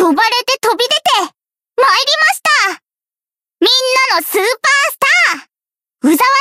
呼ばれて飛び出て、参りました。みんなのスーパースター、宇沢